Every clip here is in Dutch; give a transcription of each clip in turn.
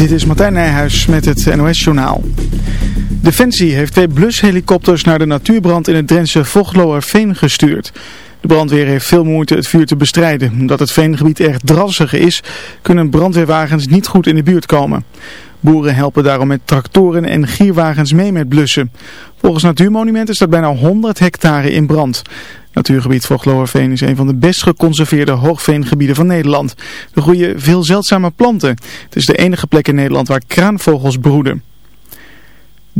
Dit is Martijn Nijhuis met het NOS-journaal. Defensie heeft twee blushelikopters naar de natuurbrand in het Drentse Vochtloerveen gestuurd. De brandweer heeft veel moeite het vuur te bestrijden. Omdat het veengebied erg drassig is, kunnen brandweerwagens niet goed in de buurt komen. Boeren helpen daarom met tractoren en gierwagens mee met blussen. Volgens Natuurmonumenten staat bijna 100 hectare in brand. Natuurgebied Vochtloerveen is een van de best geconserveerde hoogveengebieden van Nederland. Er groeien veel zeldzame planten. Het is de enige plek in Nederland waar kraanvogels broeden.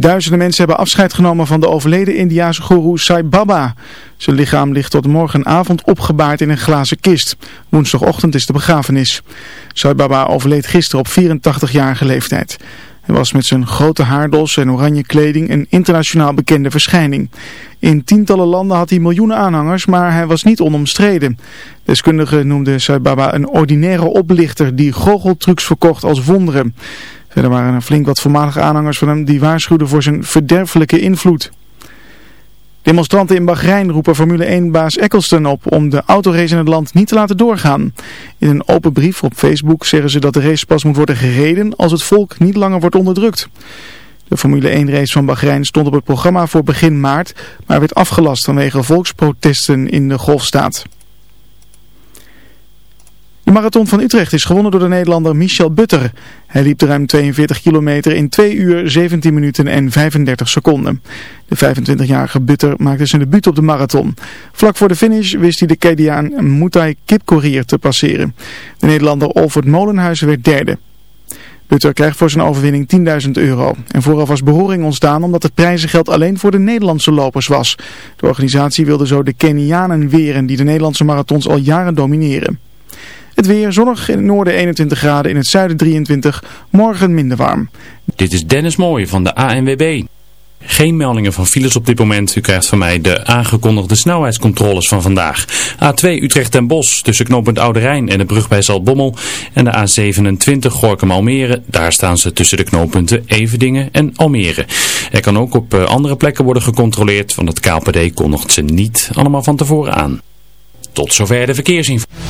Duizenden mensen hebben afscheid genomen van de overleden Indiaanse goeroe Sai Baba. Zijn lichaam ligt tot morgenavond opgebaard in een glazen kist. Woensdagochtend is de begrafenis. Sai Baba overleed gisteren op 84-jarige leeftijd. Hij was met zijn grote haardos en oranje kleding een internationaal bekende verschijning. In tientallen landen had hij miljoenen aanhangers, maar hij was niet onomstreden. Deskundigen noemden Sai Baba een ordinaire oplichter die goocheltrucs verkocht als wonderen. Verder waren er flink wat voormalige aanhangers van hem die waarschuwden voor zijn verderfelijke invloed. Demonstranten in Bahrein roepen Formule 1-baas Eccleston op om de autorace in het land niet te laten doorgaan. In een open brief op Facebook zeggen ze dat de race pas moet worden gereden als het volk niet langer wordt onderdrukt. De Formule 1-race van Bahrein stond op het programma voor begin maart, maar werd afgelast vanwege volksprotesten in de golfstaat. De marathon van Utrecht is gewonnen door de Nederlander Michel Butter. Hij liep ruim 42 kilometer in 2 uur 17 minuten en 35 seconden. De 25-jarige Butter maakte zijn debuut op de marathon. Vlak voor de finish wist hij de Keniaan Mutai Kipkorir te passeren. De Nederlander Olfert Molenhuizen werd derde. Butter krijgt voor zijn overwinning 10.000 euro. En vooraf was behoring ontstaan omdat het prijzengeld alleen voor de Nederlandse lopers was. De organisatie wilde zo de Kenianen weren die de Nederlandse marathons al jaren domineren. Het weer zonnig in het noorden 21 graden, in het zuiden 23, morgen minder warm. Dit is Dennis Mooij van de ANWB. Geen meldingen van files op dit moment. U krijgt van mij de aangekondigde snelheidscontroles van vandaag. A2 Utrecht en Bos tussen knooppunt Oude Rijn en de brug bij Zaltbommel. En de A27 Gorkum Almere. Daar staan ze tussen de knooppunten Evedingen en Almere. Er kan ook op eh, andere plekken worden gecontroleerd, want het KPD kondigt ze niet allemaal van tevoren aan. Tot zover de verkeersinformatie.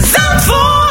Zandvoort.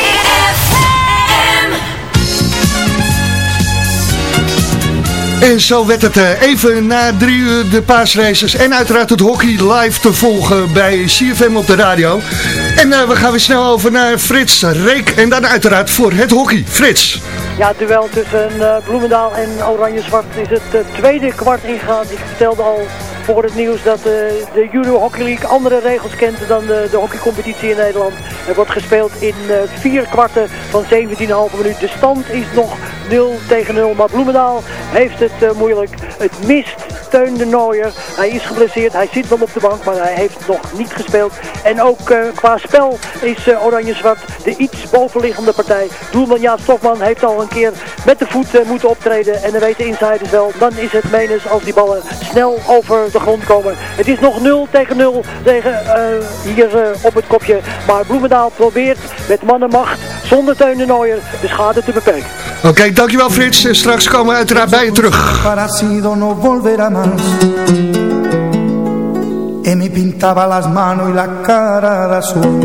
En zo werd het eh, even na drie uur de paasraces en uiteraard het hockey live te volgen bij CFM op de radio. En eh, we gaan weer snel over naar Frits Reek en dan uiteraard voor het hockey. Frits. Ja, duel tussen eh, Bloemendaal en Oranje-Zwart is het tweede kwart ingegaan. Ik vertelde al voor het nieuws dat de Judo Hockey League andere regels kent dan de, de hockeycompetitie in Nederland. Er wordt gespeeld in vier kwarten van 17,5 minuut. De stand is nog 0 tegen 0. Maar Bloemendaal heeft het moeilijk. Het mist Teun de Nooier. Hij is geblesseerd, hij zit wel op de bank, maar hij heeft nog niet gespeeld. En ook qua spel is Oranje-Zwart de iets bovenliggende partij. Doelman Jaap Stofman heeft al een keer met de voet moeten optreden. En dan weten insiders wel, dan is het menens als die ballen snel over de grond komen. Het is nog 0 tegen 0 tegen, hier op het kopje. Maar Bloemendaal probeert met mannenmacht zonder Teun de Nooier de schade te beperken. Oké, dankjewel Frits. Straks komen we uiteraard bij je terug. Y me pintaba las manos y la cara de azul.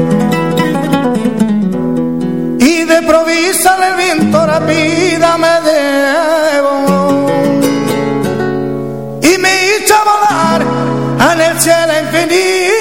Y de provisa del viento rápida me debo. Y me hizo volar en el cielo infinito.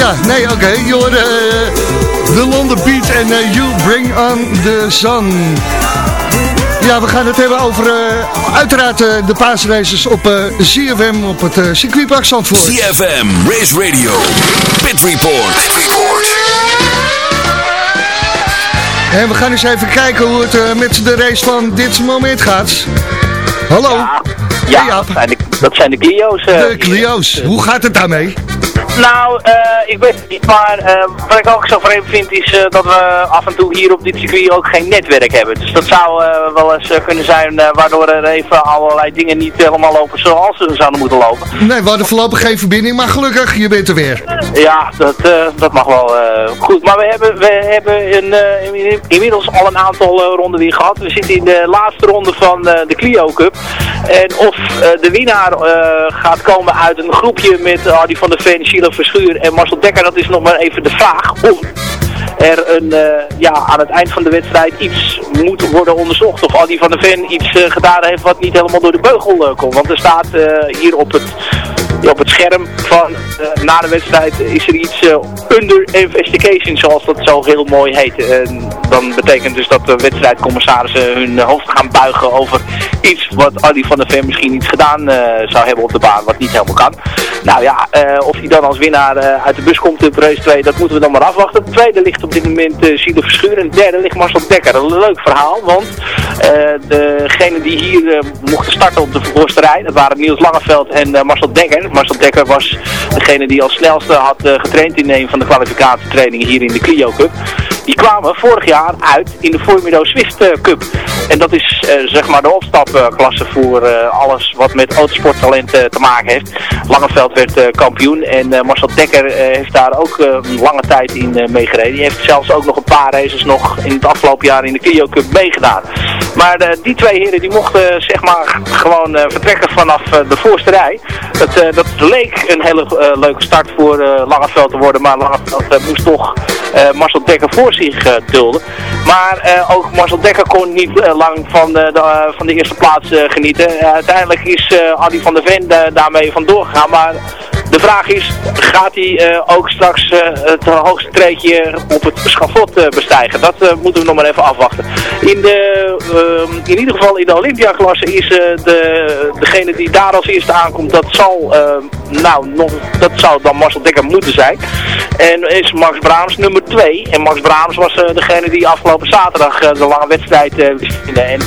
Ja, nee, oké. Okay. Je hoorde de London Beat en You Bring On The Sun. Ja, we gaan het hebben over uiteraard de paasraces op CFM op het circuitpark Zandvoort. CFM Race Radio, Pit Report. Pit Report. En we gaan eens even kijken hoe het met de race van dit moment gaat. Hallo. Ja, ja dat, zijn de, dat zijn de Clio's. de Clio's. Hoe gaat het daarmee? Nou, uh, ik weet het niet, maar uh, wat ik ook zo vreemd vind is uh, dat we af en toe hier op dit circuit ook geen netwerk hebben. Dus dat zou wel eens kunnen zijn waardoor er even allerlei dingen niet helemaal lopen zoals ze zouden moeten lopen. Nee, we hadden voorlopig geen verbinding, maar gelukkig, je bent er weer. Ja, dat, dat mag wel goed. Maar we hebben, we hebben een, inmiddels al een aantal ronden weer gehad. We zitten in de laatste ronde van de Clio Cup. En of de winnaar gaat komen uit een groepje met Adi van der Ven, Sheila Verschuur en Marcel Dekker, dat is nog maar even de vraag of er een, uh, ja, aan het eind van de wedstrijd iets moet worden onderzocht. Of Adi van der Ven iets gedaan heeft wat niet helemaal door de beugel uh, komt. Want er staat hier op het, op het scherm van na de wedstrijd is er iets under investigation, zoals dat zo heel mooi heet. Dan betekent dus dat de wedstrijdcommissarissen hun hoofd gaan buigen over iets wat Adi van der Ven misschien niet gedaan zou hebben op de baan, wat niet helemaal kan. Nou ja, of hij dan als winnaar uit de bus komt op race 2, dat moeten we dan maar afwachten. De tweede ligt op dit moment uh, Verschuur en de derde ligt Marcel Dekker. Een leuk verhaal, want degene die hier mochten starten op de rij, dat waren Niels Langeveld en Marcel Dekker. Marcel Dekker was degene die als snelste had getraind in een van de kwalificatietrainingen hier in de Clio Cup. Die kwamen vorig jaar uit in de Formido Swift Cup. En dat is zeg maar de opstapklasse voor alles wat met autosporttalent te maken heeft. Langeveld werd kampioen en Marcel Dekker heeft daar ook een lange tijd in meegereden. Die heeft zelfs ook nog een paar races nog in het afgelopen jaar in de Clio Cup meegedaan. Maar die twee heren die mochten zeg maar gewoon vertrekken vanaf de voorste rij. Dat, dat leek een hele leuke start voor Langeveld te worden. Maar Langeveld moest toch Marcel Dekker voor zich dulden. Maar ook Marcel Dekker kon niet lang van de, de, van de eerste plaats genieten. uiteindelijk is Adi van der Ven daarmee vandoor gegaan. Maar de vraag is, gaat hij uh, ook straks uh, het hoogste treedje op het schafot uh, bestijgen? Dat moeten we nog maar even afwachten. In, de, ehm, in ieder geval in de Olympiaklasse is de, degene die daar als eerste aankomt, dat zal, nou, nog, dat zou dan Marcel Dekker moeten zijn. En is Max Braams nummer 2. En Max Braams was degene die afgelopen zaterdag de lange wedstrijd wist En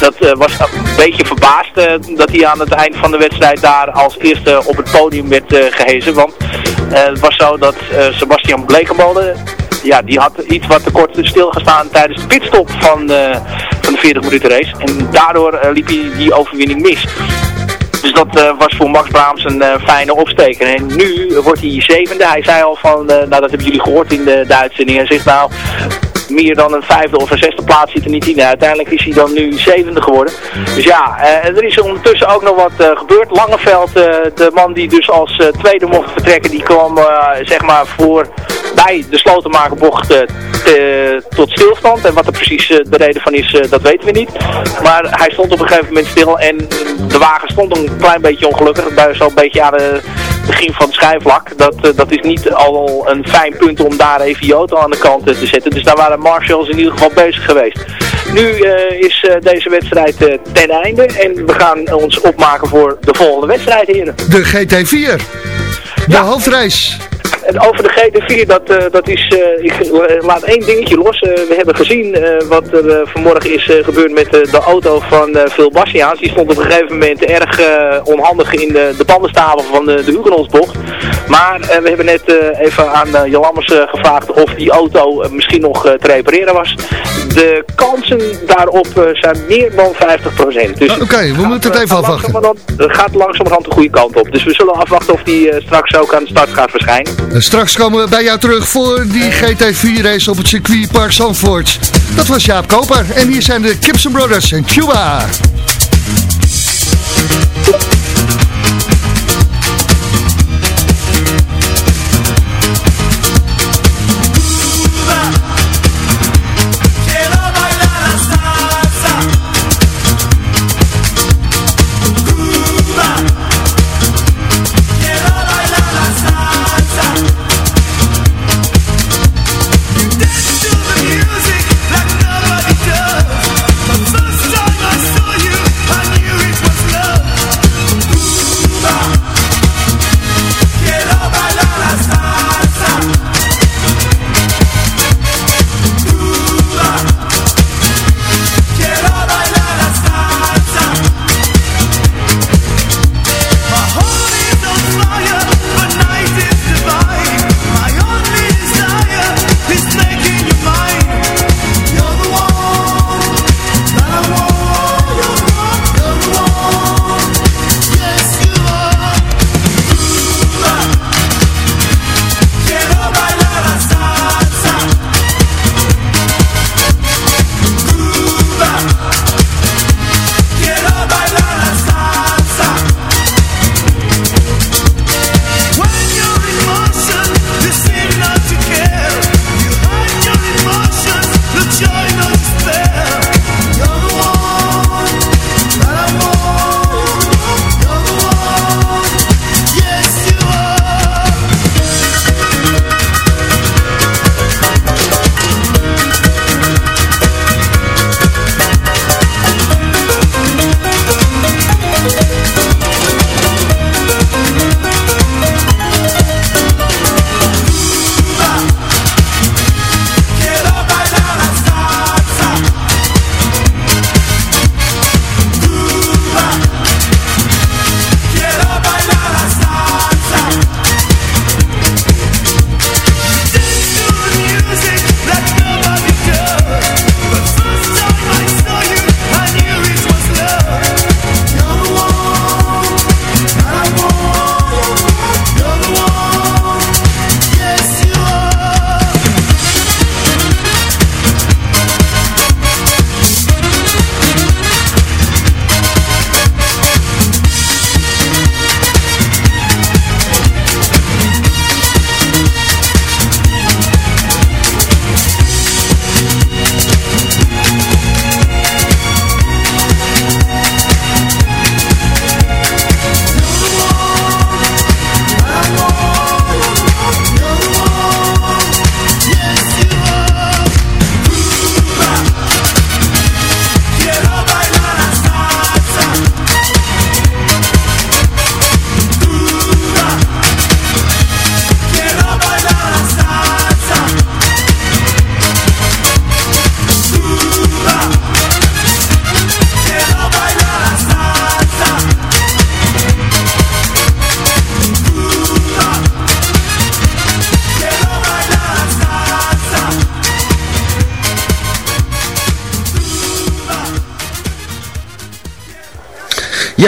dat was een beetje verbaasd dat hij aan het eind van de wedstrijd daar als eerste op het podium werd gehezen. Want het was zo dat Sebastian Blekemolen, ja, die had iets wat te kort stilgestaan tijdens de pitstop van, van de 40 minuten race. En daardoor liep hij die overwinning mis. Dus dat uh, was voor Max Braams een uh, fijne opsteker. En nu wordt hij zevende. Hij zei al van, uh, nou dat hebben jullie gehoord in de, de uitzending. Hij zegt nou, meer dan een vijfde of een zesde plaats zit er niet in. Uiteindelijk is hij dan nu zevende geworden. Dus ja, uh, er is ondertussen ook nog wat uh, gebeurd. Langeveld, uh, de man die dus als tweede mocht vertrekken, die kwam zeg maar voor bij de slotenmakerbocht te, tot stilstand. En wat er precies de reden van is, dat weten we niet. Maar hij stond op een gegeven moment stil en de wagen stond een klein beetje ongelukkig. Bij zo'n beetje aan de begin van het schijfvlak. Dat, dat is niet al een fijn punt om daar even je auto aan de kant te zetten. Dus daar waren Marshalls in ieder geval bezig geweest. Nu uh, is uh, deze wedstrijd uh, ten einde en we gaan ons opmaken voor de volgende wedstrijd, heren. De GT4, de ja. hoofdreis. En over de GT4, dat, uh, dat is, uh, ik laat één dingetje los. We hebben gezien wat er vanmorgen is gebeurd met de auto van Phil Bastiaans. Die stond op een gegeven moment erg onhandig in de, de van de, de Hugenholzbocht. Maar we hebben net even aan uh, Lammers gevraagd of die auto misschien nog te repareren was. De kansen daarop zijn meer dan 50%. Dus Oké, okay, we moeten het even afwachten. Het gaat langzamerhand de goede kant op. Dus we zullen afwachten of die straks ook aan de start gaat verschijnen. Straks komen we bij jou terug voor die GT4 race op het circuit Park Zandvoort. Dat was Jaap Koper en hier zijn de Gibson Brothers en Cuba.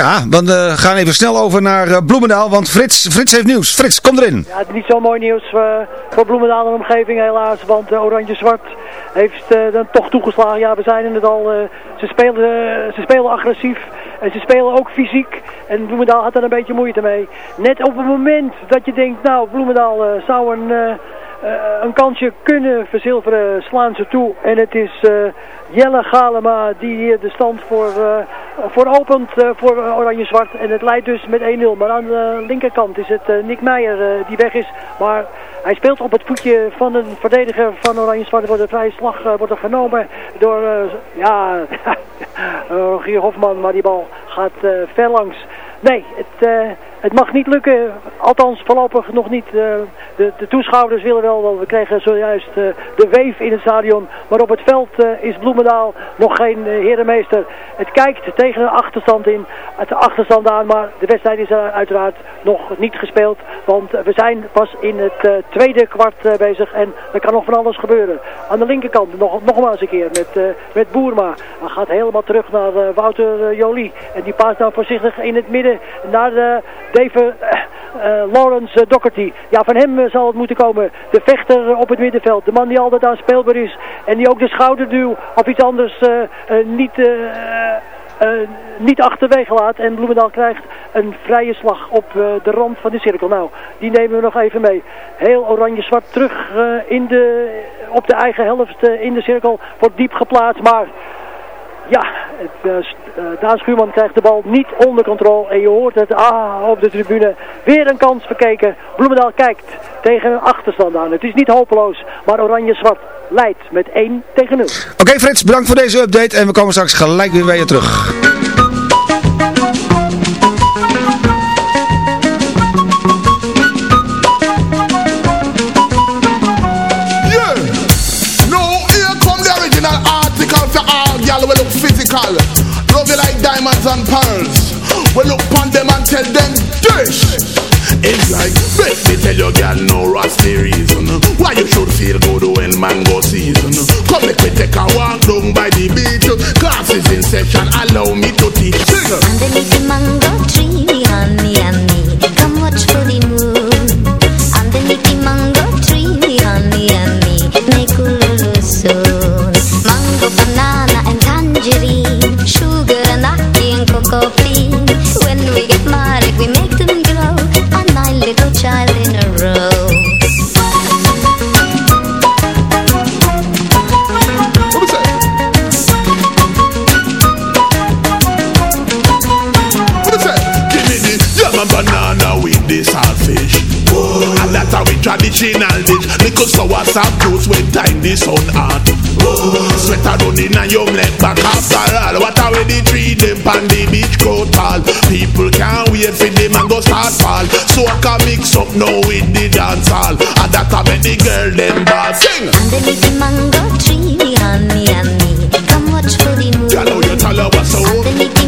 Ja, we uh, gaan even snel over naar uh, Bloemendaal, want Frits, Frits heeft nieuws. Frits, kom erin. Ja, het is niet zo mooi nieuws uh, voor Bloemendaal en omgeving helaas, want Oranje-Zwart heeft dan toch toegeslagen. Ja, we zijn het al, ze, spelen, ze spelen agressief en ze spelen ook fysiek. En Bloemendaal had er een beetje moeite mee. Net op het moment dat je denkt, nou, Bloemendaal zou een een kansje kunnen verzilveren, slaan ze toe. En het is uh, Jelle Galema die hier de stand voor, uh, voor opent voor Oranje-Zwart. En het leidt dus met 1-0. Maar aan de linkerkant is het Nick Meijer die weg is. Maar hij speelt op het voetje van een verdediger van Oranje-Zwart. Wordt een vrije slag wordt er genomen door ja, Rogier Hofman. Maar die bal gaat ver langs. Nee, het, het mag niet lukken. Althans, voorlopig nog niet. Uh, de, de, toeschouwers willen wel, want we kregen zojuist uh, de weef in het stadion. Maar op het veld is Bloemendaal nog geen herenmeester. Het kijkt tegen een achterstand in. De achterstand aan, maar de wedstrijd is uiteraard nog niet gespeeld. Want we zijn pas in het tweede kwart bezig en er kan nog van alles gebeuren. Aan de linkerkant nog, nogmaals een keer met, met Boerma. Hij gaat helemaal terug naar Wouter Jolie. En die paast nou voorzichtig in het midden naar de Dave uh, Lawrence Doherty. Ja, van hem zal het moeten komen. De vechter op het middenveld. De man die altijd aan speelbaar is. En die ook de schouderduw of iets anders niet... Uh, niet achterwege laat. En Bloemendaal krijgt een vrije slag op de rand van de cirkel. Nou, die nemen we nog even mee. Heel oranje-zwart terug in de, op de eigen helft in de cirkel. Wordt diep geplaatst, maar ja, het, uh, Daan Schuurman krijgt de bal niet onder controle. En je hoort het ah, op de tribune. Weer een kans verkeken. Bloemendaal kijkt tegen een achterstand aan. Het is niet hopeloos, maar Oranje-Zwart leidt met 1 tegen 0. Oké Frits, bedankt voor deze update. En we komen straks gelijk weer bij je terug. Physical. Love you like diamonds and pearls. We look upon them and tell them dish. It's like, let me tell your girl no rusty reason Why you should feel good when mango season Come make me take a walk down by the beach Classes in session, allow me to teach Sing Underneath the mango tree, honey and Sour sap juice when time the sun hot. Oh. Sweater running and your neck back after all. What are we the tree them pan the beach go tall. People can't wait for them and go start fall. So I can mix up now with the dance hall. And that I make the girl them ball sing. Underneath the mango tree, honey me Come watch for the moon You know you tell her what's up. Underneath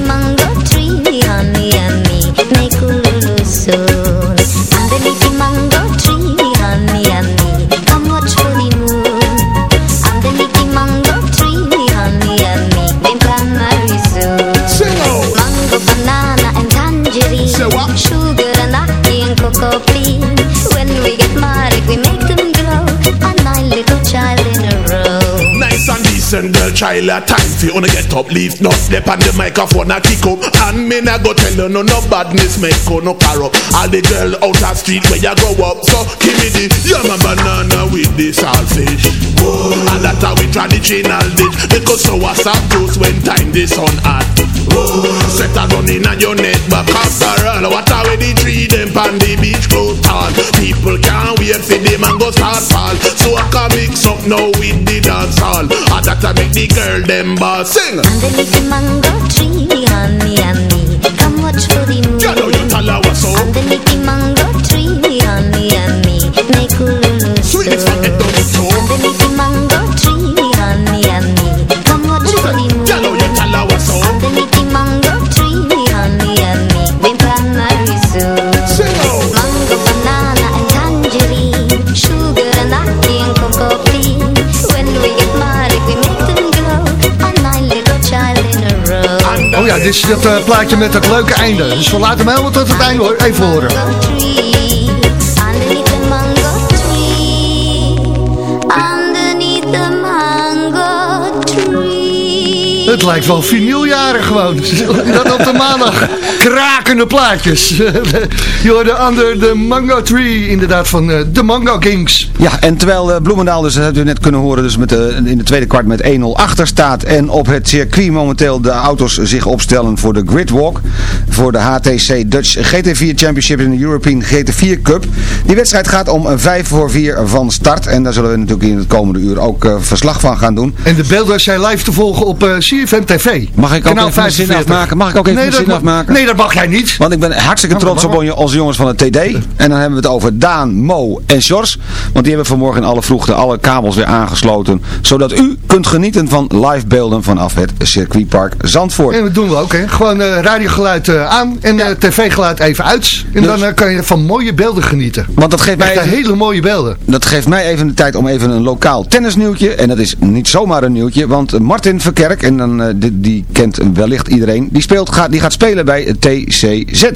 child a time you wanna get up, leave. No step on the microphone a kick up. And me nah go tell you no no badness make you no car up. All the girl out the street where you grow up. So give me the yam and banana with the saltfish And that how we traditional dish. Because so what's up juice when time the sun hot Set a gun in on your neck back after all What are we the tree them pan the beach go tall? People can't wait for them and go start fall. So I can mix up now with the dance hall. And that I make the girl them ball sing. Underneath the mango tree, honey and me Come watch for the moon You know you tell her what's up. Underneath dit is dat uh, plaatje met het leuke einde. Dus we laten hem helemaal tot het einde hoor. even horen. Lijkt wel vinyljaren gewoon. Dat op de maandag krakende plaatjes. Je hoorde Under the Mango Tree, inderdaad van uh, de Mango Kings. Ja, en terwijl uh, Bloemendaal, dus dat hebben we net kunnen horen, dus met de, in de tweede kwart met 1-0 achter staat. En op het circuit momenteel de auto's zich opstellen voor de Gridwalk. Voor de HTC Dutch GT4 Championship in de European GT4 Cup. Die wedstrijd gaat om 5 voor 4 van start. En daar zullen we natuurlijk in het komende uur ook uh, verslag van gaan doen. En de beelden zijn live te volgen op uh, CFM TV. Mag ik ook Kanaal even zin afmaken? Mag ik ook even nee, zin afmaken? Nee, dat mag jij niet. Want ik ben hartstikke trots op onze jongens van het TD. En dan hebben we het over Daan, Mo en Sjors. Want die hebben vanmorgen in alle vroegte alle kabels weer aangesloten. Zodat u kunt genieten van live beelden vanaf het circuitpark Zandvoort. En dat doen we ook. Hè? Gewoon uh, radiogeluid aan en uh, tv-geluid even uit. En dus, dan kan je van mooie beelden genieten. Want dat geeft mij even, hele mooie beelden. Dat geeft mij even de tijd om even een lokaal tennisnieuwtje. En dat is niet zomaar een nieuwtje. Want Martin Verkerk, en dan, die, die kent wellicht iedereen. Die, speelt, gaat, die gaat spelen bij TCZ.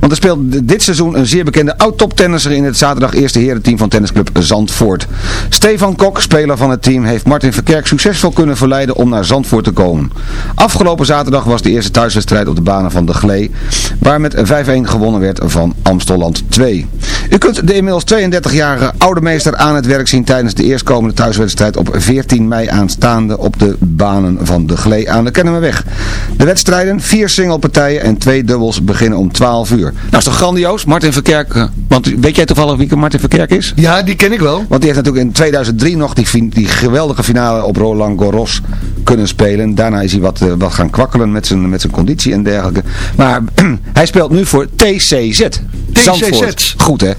Want er speelt dit seizoen een zeer bekende oud-toptennisser in het zaterdag eerste herenteam van tennisclub Zandvoort. Stefan Kok, speler van het team, heeft Martin Verkerk succesvol kunnen verleiden om naar Zandvoort te komen. Afgelopen zaterdag was de eerste thuiswedstrijd op de banen van de Glee, waar met 5-1 gewonnen werd van Amstelland 2. U kunt de inmiddels 32-jarige oude meester aan het werk zien tijdens de eerstkomende thuiswedstrijd op 14 mei aanstaande op de banen van de Glee aan de Kennemerweg. De wedstrijden, vier singlepartijen en twee dubbels beginnen om 12 uur. Nou, is toch grandioos? Martin Verkerk, want weet jij toevallig wie Martin Verkerk is? Ja, die ken ik wel. Want die heeft natuurlijk in 2003 nog die, die geweldige finale op Roland Garros kunnen spelen. Daarna is hij wat, uh, wat gaan kwakkelen met zijn, met zijn conditie en dergelijke. Maar hij speelt nu voor TCZ. TCZ. Goed hè?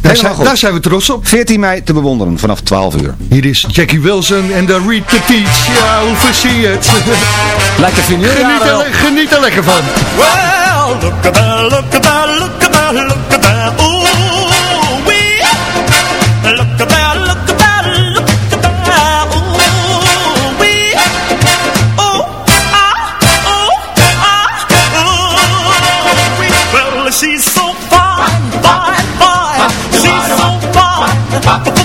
Daar zijn, daar zijn, we trots op. 14 mei te bewonderen vanaf 12 uur. Hier is Jackie Wilson en de Read the Teach. Ja, hoe zie je het? Lijkt de vinyl geniet, er, geniet er lekker van. Well, look at that, look at that, look at that, look at that. Ooh, top.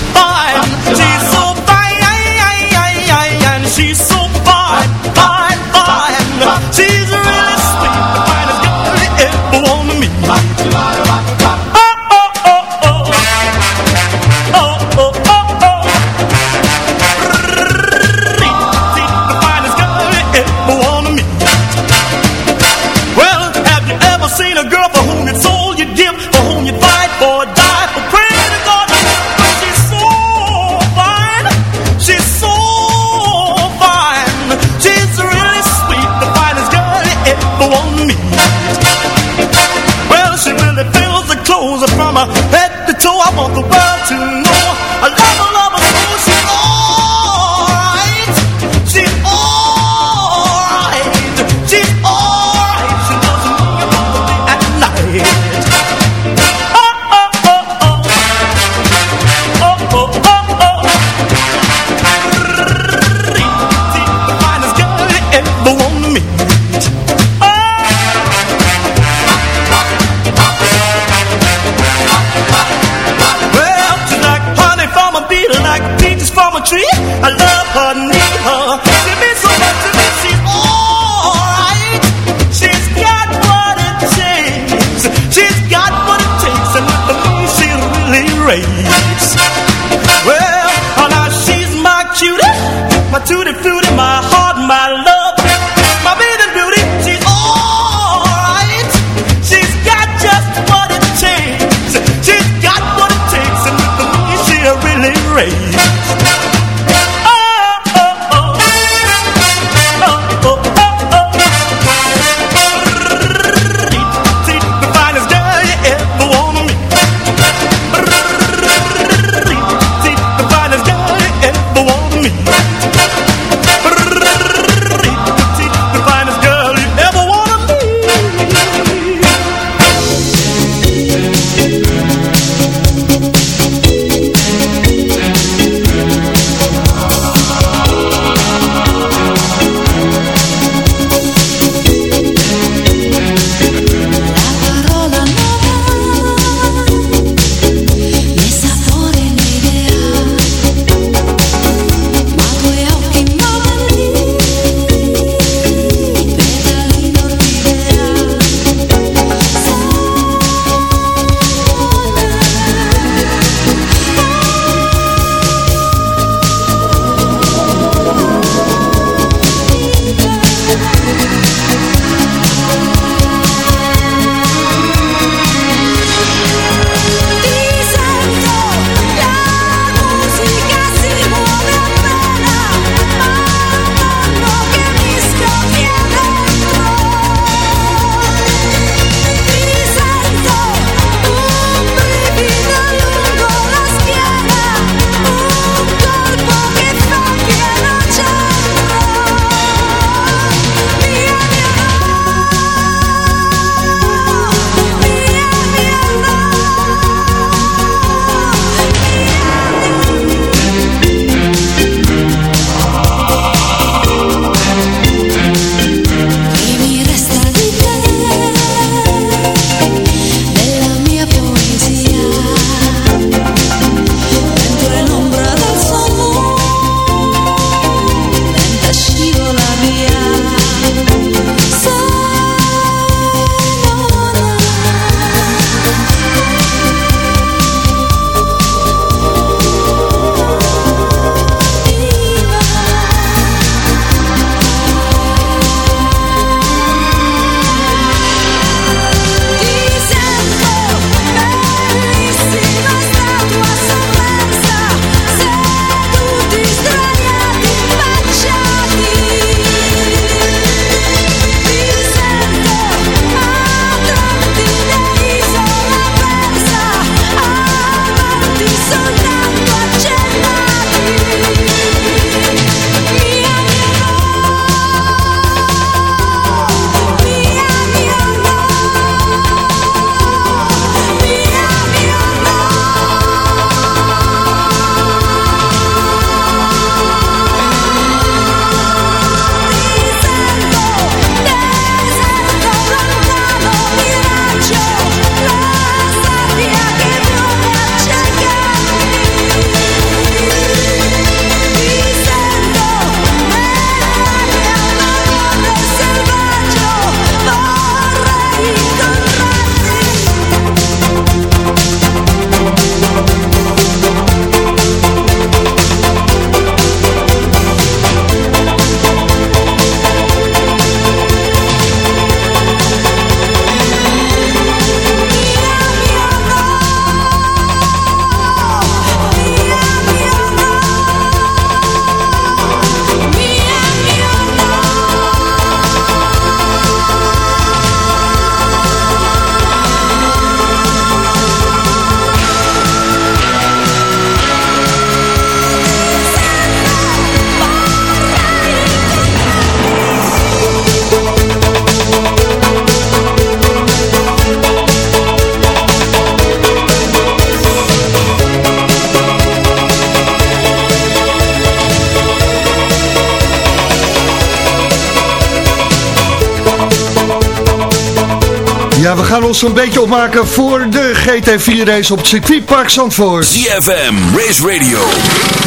Ja, we gaan ons een beetje opmaken voor de GT4-race op het circuitpark Zandvoort. CFM, Race Radio,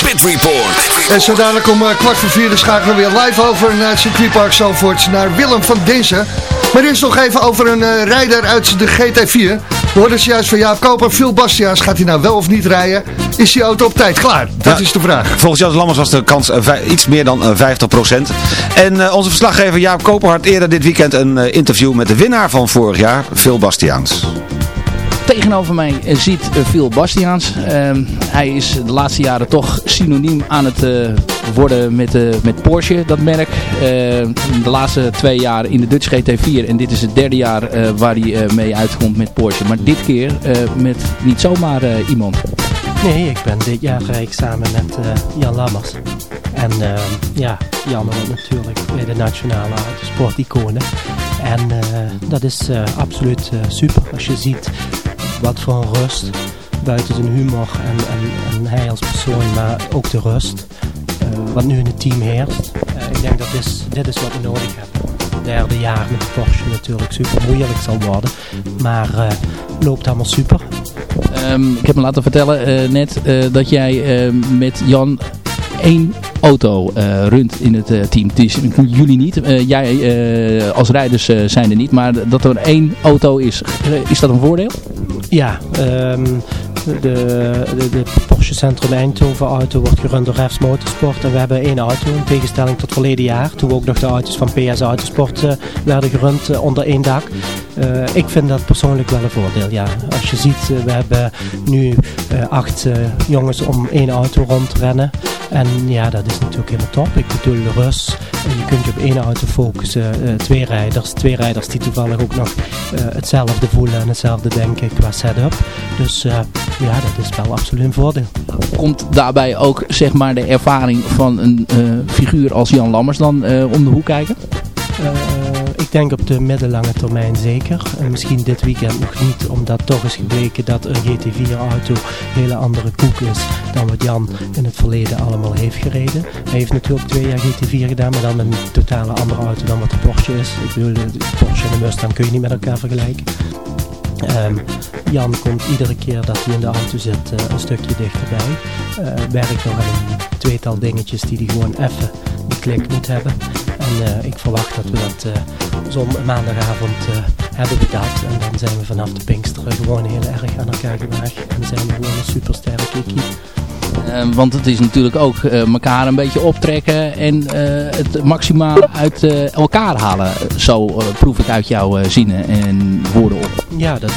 Pit Report. En zo dadelijk om eh, kwart voor vier dan schakelen we weer live over naar het circuitpark Zandvoort, naar Willem van Dinsen. Maar eerst nog even over een uh, rijder uit de GT4. We hoorden ze juist van Jaap Koper, Phil Bastiaans, gaat hij nou wel of niet rijden? Is die auto op tijd klaar? Dat is de vraag. Volgens Jan Lammers was de kans uh, iets meer dan 50%. En onze verslaggever Jaap Koper had eerder dit weekend een interview met de winnaar van vorig jaar, Phil Bastiaans. Tegenover mij zit Phil Bastiaans. Uh, hij is de laatste jaren toch synoniem aan het uh, worden met, uh, met Porsche, dat merk. de laatste twee jaar in de Dutch GT4 en dit is het derde jaar waar hij mee uitkomt met Porsche. Maar dit keer met niet zomaar iemand. Nee, ik ben dit jaar rijk samen met Jan Lammers. En ja, Jan natuurlijk bij de nationale sporticonen. En dat is absoluut super als je ziet wat voor rust buiten zijn humor en, en, en hij als persoon, maar ook de rust wat nu in het team heerst. Ik denk dat dit is, dit is wat we nodig hebben. Derde jaar met de Porsche natuurlijk super moeilijk zal worden, maar uh, loopt allemaal super. Um, ik heb me laten vertellen net dat jij met Jan één auto uh, runt in het uh, team. Is jullie niet. Uh, jij als rijders zijn er niet. Maar dat er één auto is, is dat een voordeel? Ja, um, de, de, de, Porsche Centrum Eindhoven auto wordt gerund door Refs Motorsport. En we hebben één auto in tegenstelling tot verleden jaar. Toen ook nog de auto's van PS Autosport werden gerund onder één dak. Ik vind dat persoonlijk wel een voordeel, ja. Als je ziet, we hebben nu acht jongens om één auto rond rennen. En ja, dat is natuurlijk helemaal top. Ik bedoel, rust. Je kunt je op één auto focussen. twee rijders. Twee rijders die toevallig ook nog hetzelfde voelen en hetzelfde denken qua setup. Dus ja, dat is wel absoluut een voordeel. Komt daarbij ook zeg maar de ervaring van een uh, figuur als Jan Lammers dan uh, om de hoek kijken? Denk op de middellange termijn zeker. En misschien dit weekend nog niet, omdat toch is gebleken dat een GT4-auto een hele andere koek is dan wat Jan in het verleden allemaal heeft gereden. Hij heeft natuurlijk twee jaar GT4 gedaan, maar dan een totale andere auto dan wat de Porsche is. Ik bedoel, de Porsche en de Mustang kun je niet met elkaar vergelijken. Um, Jan komt iedere keer dat hij in de auto zit uh, een stukje dichterbij. Uh, werkt nog aan een tweetal dingetjes die hij gewoon even de klik moet hebben. En uh, ik verwacht dat we dat zon maandagavond hebben bedacht. En dan zijn we vanaf de Pinksteren gewoon heel erg aan elkaar gewaagd. En zijn we gewoon een supersterke equipe. Uh, want het is natuurlijk ook uh, elkaar een beetje optrekken en uh, het maximaal uit elkaar halen. Zo proef ik uit jouw zinnen en woorden op. Ja, dat,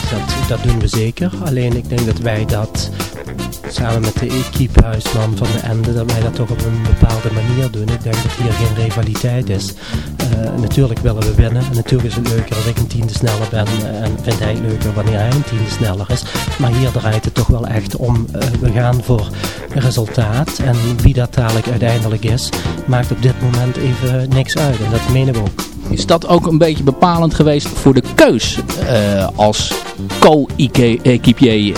dat, doen we zeker. Alleen ik denk dat wij dat samen met de equipehuisman van de Ende, dat wij dat toch op een bepaalde manier doen. Ik denk dat hier geen rivaliteit is. Natuurlijk willen we winnen. En natuurlijk is het leuker als ik een tiende sneller ben. En vindt hij het leuker wanneer hij een tiende sneller is. Maar hier draait het toch wel echt om. We gaan voor resultaat. En wie dat dadelijk uiteindelijk is, maakt op dit moment even niks uit. En dat menen we ook. Is dat ook een beetje bepalend geweest voor de keus als co-equipier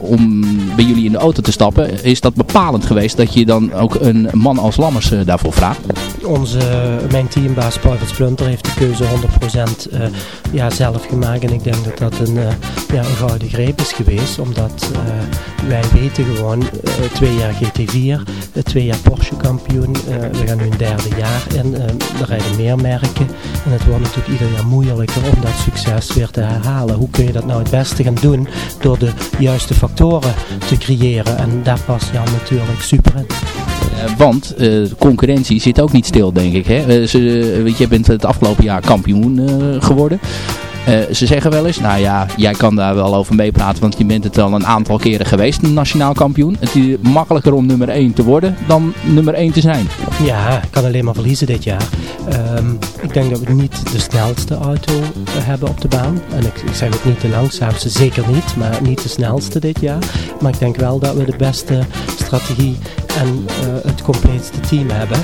om bij jullie in de auto te stappen? Is dat bepalend geweest dat je dan ook een man als Lammers daarvoor vraagt? Onze, mijn teambaas Paul Splunter heeft de keuze 100% uh, ja, zelf gemaakt. En ik denk dat dat een, uh, ja, een gouden greep is geweest. Omdat uh, wij weten gewoon, twee jaar GT4, twee jaar Porsche kampioen. we gaan nu een derde jaar in. er rijden meer merken. En het wordt natuurlijk ieder jaar moeilijker om dat succes weer te herhalen. Hoe kun je dat nou het beste gaan doen? Door de juiste factoren te creëren. En daar past Jan natuurlijk super in. Want uh, concurrentie zit ook niet stil, denk ik. Hè? Uh, ze, je, bent het afgelopen jaar kampioen geworden. Ze zeggen wel eens, nou ja, jij kan daar wel over meepraten, want je bent het al een aantal keren geweest, een nationaal kampioen. Het is makkelijker om nummer 1 te worden dan nummer 1 te zijn. Ja, ik kan alleen maar verliezen dit jaar. Um, ik denk dat we niet de snelste auto hebben op de baan. En ik, zeg ook niet de langzaamste, zeker niet, maar niet de snelste dit jaar. Maar ik denk wel dat we de beste strategie en uh, het compleetste team hebben.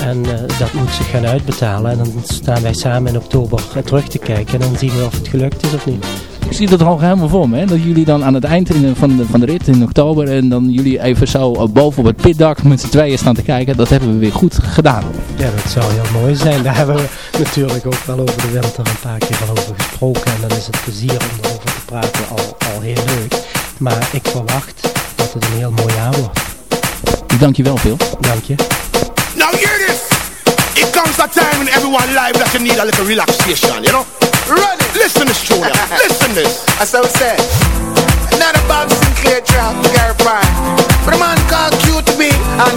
En eh, dat moet zich gaan uitbetalen. En dan staan wij samen in oktober terug te kijken. En dan zien we of het gelukt is of niet. Ik zie dat al helemaal voor me. Hè? Dat jullie dan aan het eind van, de, van de rit in oktober... en dan jullie even zo eh, boven op het pitdak met z'n tweeën staan te kijken. Dat hebben we weer goed gedaan. Ja, dat zou heel mooi zijn. Daar hebben we natuurlijk ook wel over de winter een paar keer over gesproken. En dan is het plezier om erover te praten al, al heel leuk. Maar ik verwacht dat het een heel mooi jaar wordt. Dank je wel, Phil. Dank je. Now hear this. It comes a time in everyone's life that you need a little relaxation, you know? Ready? it. Listen this, Julia. Listen this. That's how it said. Not a Bob Sinclair drop, Gary Prime. But a man called QTB and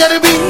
gotta be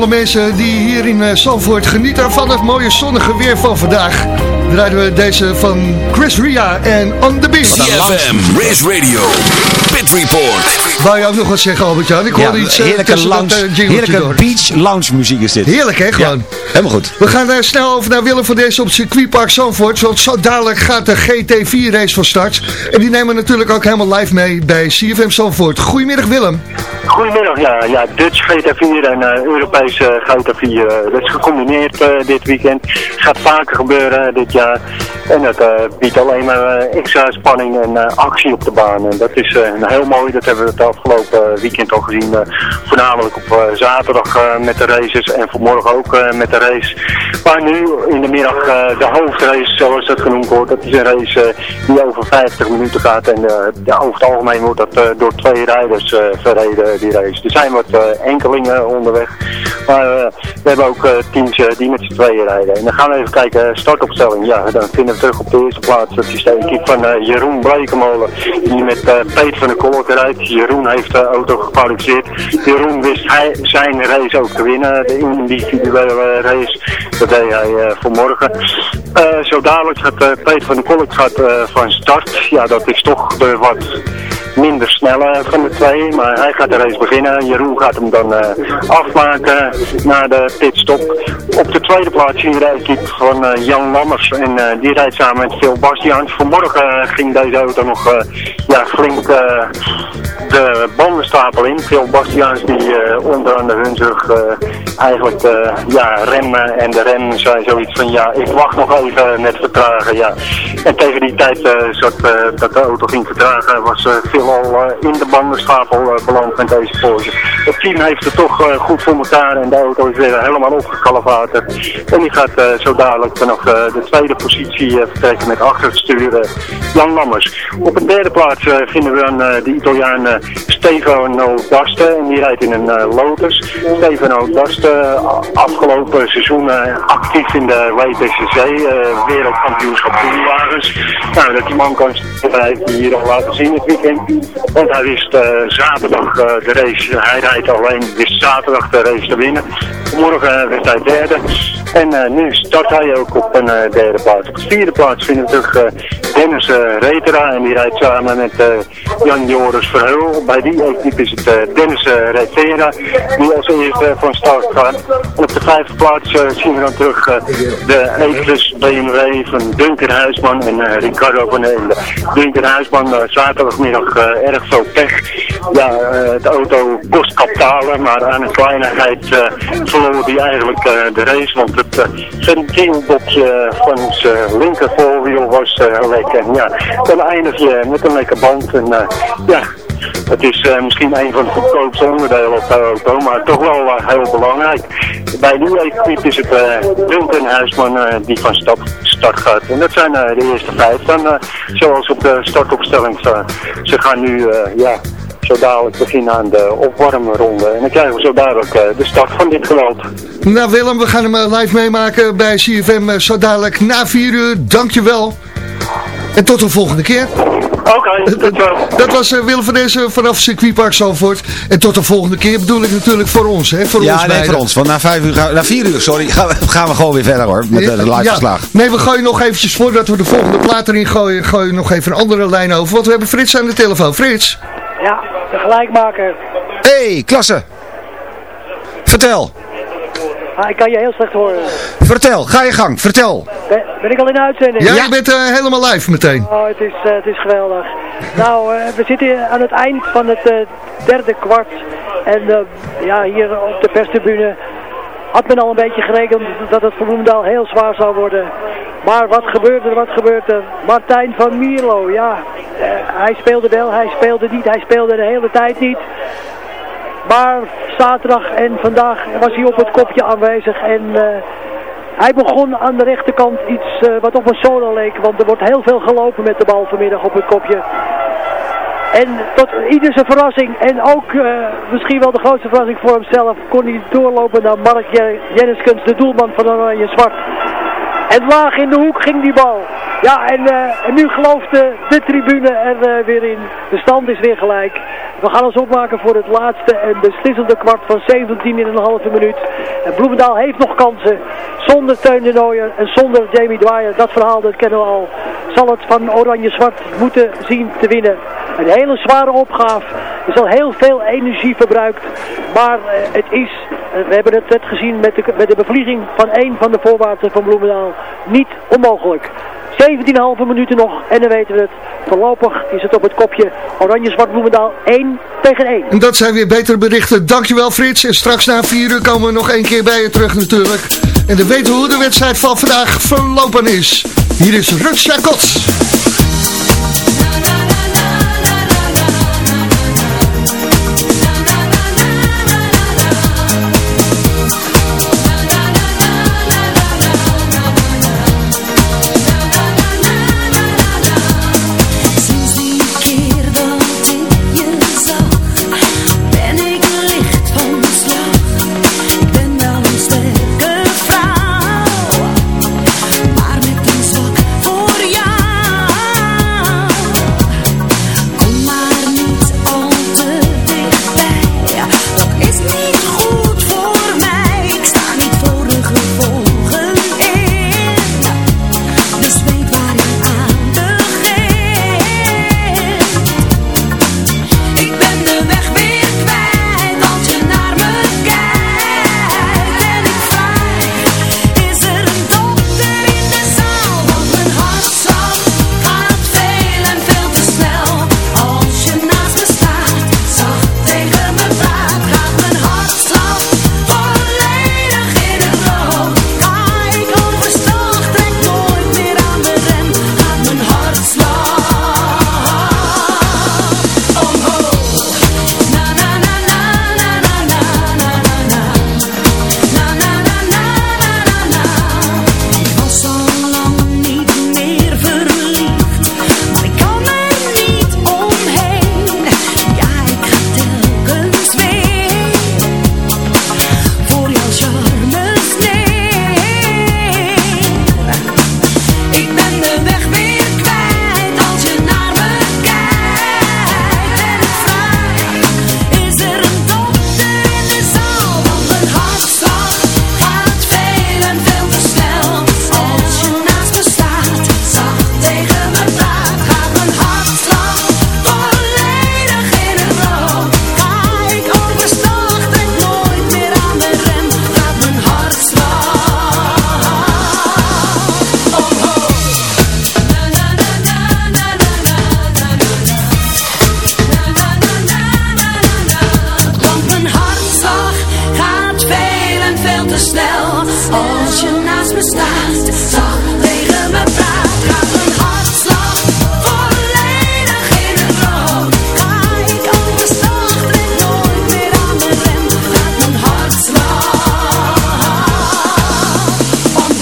Alle mensen die hier in uh, Zandvoort genieten van het mooie zonnige weer van vandaag. Draaien we deze van Chris Ria en On The Beach. CFM, Race Radio, Pit Report. Wou je ook nog wat zeggen Albert-Jan? Ik hoorde ja, iets uh, heerlijke, lounge, dat, uh, heerlijke door. beach lounge muziek is dit. Heerlijk hè, gewoon. Ja, helemaal goed. We gaan uh, snel over naar Willem van deze op circuitpark Zandvoort. Want zo dadelijk gaat de GT4 race van start. En die nemen we natuurlijk ook helemaal live mee bij CFM Zandvoort. Goedemiddag Willem. Goedemiddag, ja, ja Dutch GT4 en uh, Europese GT4. dat is gecombineerd uh, dit weekend. Gaat vaker gebeuren dit jaar. En dat uh, biedt alleen maar extra spanning en actie op de baan. En dat is heel mooi, dat hebben we het afgelopen weekend al gezien. voornamelijk op zaterdag met de races en vanmorgen ook met de race. Maar nu in de middag de hoofdrace, zoals dat genoemd wordt. Dat is een race die over 50 minuten gaat. En over het algemeen wordt dat door twee rijders verreden die race. Er zijn wat enkelingen onderweg. Maar uh, we hebben ook uh, teams die met z'n tweeën rijden. En dan gaan we even kijken, startopstelling. Ja, dan vinden we terug op de eerste plaats. De equipe van Jeroen Blekemolen. Die met Peet van der Kolk rijdt. Jeroen heeft de auto gekwalificeerd. Jeroen wist hij zijn race ook te winnen. De individuele race. Dat deed hij vanmorgen. zo dadelijk gaat Peet van der Kolk gaat, van start. Ja, dat is toch de wat minder snelle van de twee. Maar hij gaat de race beginnen. Jeroen gaat hem dan uh, afmaken na de pitstop. Op de tweede plaats zien we de van uh, Jan Lammers. En uh, die rijdt samen met Phil Bastiaans. Vanmorgen ging deze auto nog ja, flink de bandenstapel in. Phil Bastiaans die onder aan de Hunsrug eigenlijk ja, remmen. En de rem zei zoiets van ja, ik wacht nog even met vertragen. Ja. En tegen die tijd zat, dat de auto ging vertragen was Phil al in de bandenstapel beland met deze Porsche. Het team heeft het toch uh, goed voor elkaar en de auto is weer helemaal opgekalevaterd. En die gaat zo dadelijk vanaf de tweede positie vertrekken met achter het stuur Jan Lammers. Op een derde plaats vinden we dan de Italiaan Stefano Daste en die rijdt in een Lotus. Stefano Daste afgelopen seizoen actief in de WTCC, wereldkampioenschap. Nou, dat die man kan heeft hij hier al laten zien het weekend. Want hij wist zaterdag de race, hij rijdt alleen, wist zaterdag de race te winnen. Morgen werd hij derde. En nu start hij ook op een derde plaats. Op de vierde plaats vinden we terug Dennis Retera. En die rijdt samen met Jan Joris Verheul. Bij die equipe is het Dennis Retera. Die als eerste van start gaat. Op de vijfde plaats zien we dan terug de E-Plus BMW van Dunker Huisman en Ricardo van Eelde. Dunker Huisman zaterdagmiddag erg veel pech. Ja, de auto kost kapitalen, maar aan een kleinigheid verloor hij eigenlijk de race. Want het ventielbokje van zijn linker voorwiel was uh, lek. En ja, dan eindig je met een lekker band. En ja, het is misschien een van de goedkoopste onderdelen op de auto, maar toch wel heel belangrijk. Bij nu equipe is het uh, Huisman die van start, start gaat. En dat zijn de eerste vijf. Dan, zoals op de startopstelling staan. Ze gaan nu, ja, zo dadelijk beginnen aan de opwarmronde. En dan krijgen we zo dadelijk de start van dit geweld. Nou Willem, we gaan hem live meemaken bij CFM zo dadelijk na 4 uur. Dankjewel. En tot de volgende keer. Oké, okay, Dat was Willem van deze vanaf circuitpark Zalvoort. En tot de volgende keer bedoel ik natuurlijk voor ons. Hè, voor ja, ons nee, beiden. voor ons. Want na, vijf uur, gaan, na vier uur sorry, gaan we, gaan we gewoon weer verder hoor. Met de, de live ja, verslag. Nee, we gooien nog eventjes voordat we de volgende plaat erin gooien. Gooien nog even een andere lijn over. Want we hebben Frits aan de telefoon. Frits. Ja, de gelijkmaker. Hé, hey, klasse. Vertel. Ah, ik kan je heel slecht horen. Vertel, ga je gang, vertel. Ben, ben ik al in de uitzending? Ja, je bent uh, helemaal live meteen. Oh, het is, uh, het is geweldig. nou, uh, we zitten aan het eind van het derde kwart. En ja, hier op de perstribune had men al een beetje gerekend dat het voor Bloemendaal heel zwaar zou worden. Maar wat gebeurde er, wat gebeurde er? Martijn van Mierlo, ja. hij speelde wel, hij speelde niet, hij speelde de hele tijd niet. Maar zaterdag en vandaag was hij op het kopje aanwezig en uh, hij begon aan de rechterkant iets uh, wat op een solo leek. Want er wordt heel veel gelopen met de bal vanmiddag op het kopje. En tot ieder zijn verrassing en ook uh, misschien wel de grootste verrassing voor hemzelf kon hij doorlopen naar Mark Jenniskens, de doelman van Oranje Zwart. En laag in de hoek ging die bal. Ja, en, uh, en nu gelooft de, tribune er uh, weer in. De stand is weer gelijk. We gaan ons opmaken voor het laatste en beslissende kwart van 17 in een halve minuut. En Bloemendaal heeft nog kansen. Zonder Teun de en zonder Jamie Dwyer. Dat verhaal dat kennen we al. Zal het van Oranje-Zwart moeten zien te winnen. Een hele zware opgave. Er is al heel veel energie verbruikt. Maar uh, het is, we hebben het net gezien met de, met de bevlieging van een van de voorwaarten van Bloemendaal. Niet onmogelijk. 17,5 minuten nog en dan weten we het. Voorlopig is het op het kopje Oranje-Zwart Bloemendaal 1 tegen 1. En dat zijn weer betere berichten. Dankjewel Frits. En straks na 4 uur komen we nog één keer bij je terug natuurlijk. En dan weten we hoe de wedstrijd van vandaag verlopen is. Hier is Rutsch Kots.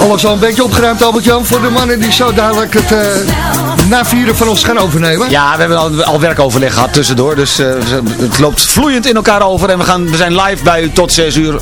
Alles al een beetje opgeruimd, Albert-Jan, voor de mannen die zo dadelijk het uh, na vieren van ons gaan overnemen. Ja, we hebben al, werkoverleg gehad tussendoor, dus uh, het loopt vloeiend in elkaar over. En we, gaan, we zijn live bij u tot 6 uur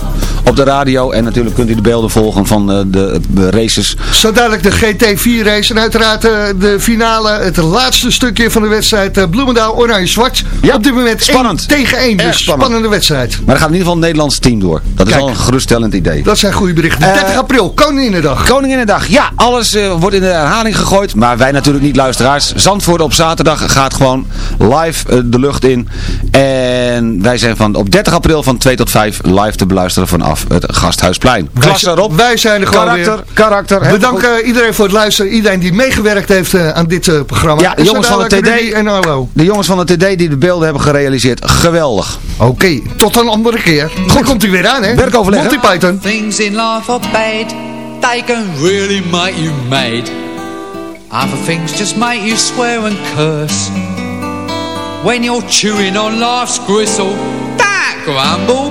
op de radio. En natuurlijk kunt u de beelden volgen van uh, de, de races. Zo dadelijk de GT4 race en uiteraard de finale, het laatste stukje van de wedstrijd Bloemendaal Oranje-Zwart. Ja, op dit moment spannend. tegen 1, dus spannende wedstrijd. Maar er gaat in ieder geval een Nederlands team door. Dat is al een geruststellend idee. Dat zijn goede berichten. 30 april, Koninginnedag. Koninginnedag, ja, alles wordt in de herhaling gegooid. Maar wij natuurlijk niet luisteraars. Zandvoort op zaterdag gaat gewoon live de lucht in. En wij zijn van op 30 april van 2 tot 5 live te beluisteren vanaf het Gasthuisplein. Klasse erop. Wij zijn er gewoon karakter, weer. Karakter. Bedankt uh, iedereen voor het luisteren. Iedereen die meegewerkt heeft aan dit programma. Ja, de jongens van de TD. En Arlo. De jongens van de TD die de beelden hebben gerealiseerd. Geweldig. Oké, okay, tot een andere keer. Goed. Komt u weer aan, hè? Werkoverleg. Monty Python. Things in life are bad. They can really make you mad. Other things just make you swear and curse. When you're chewing on life's gristle, that grumble,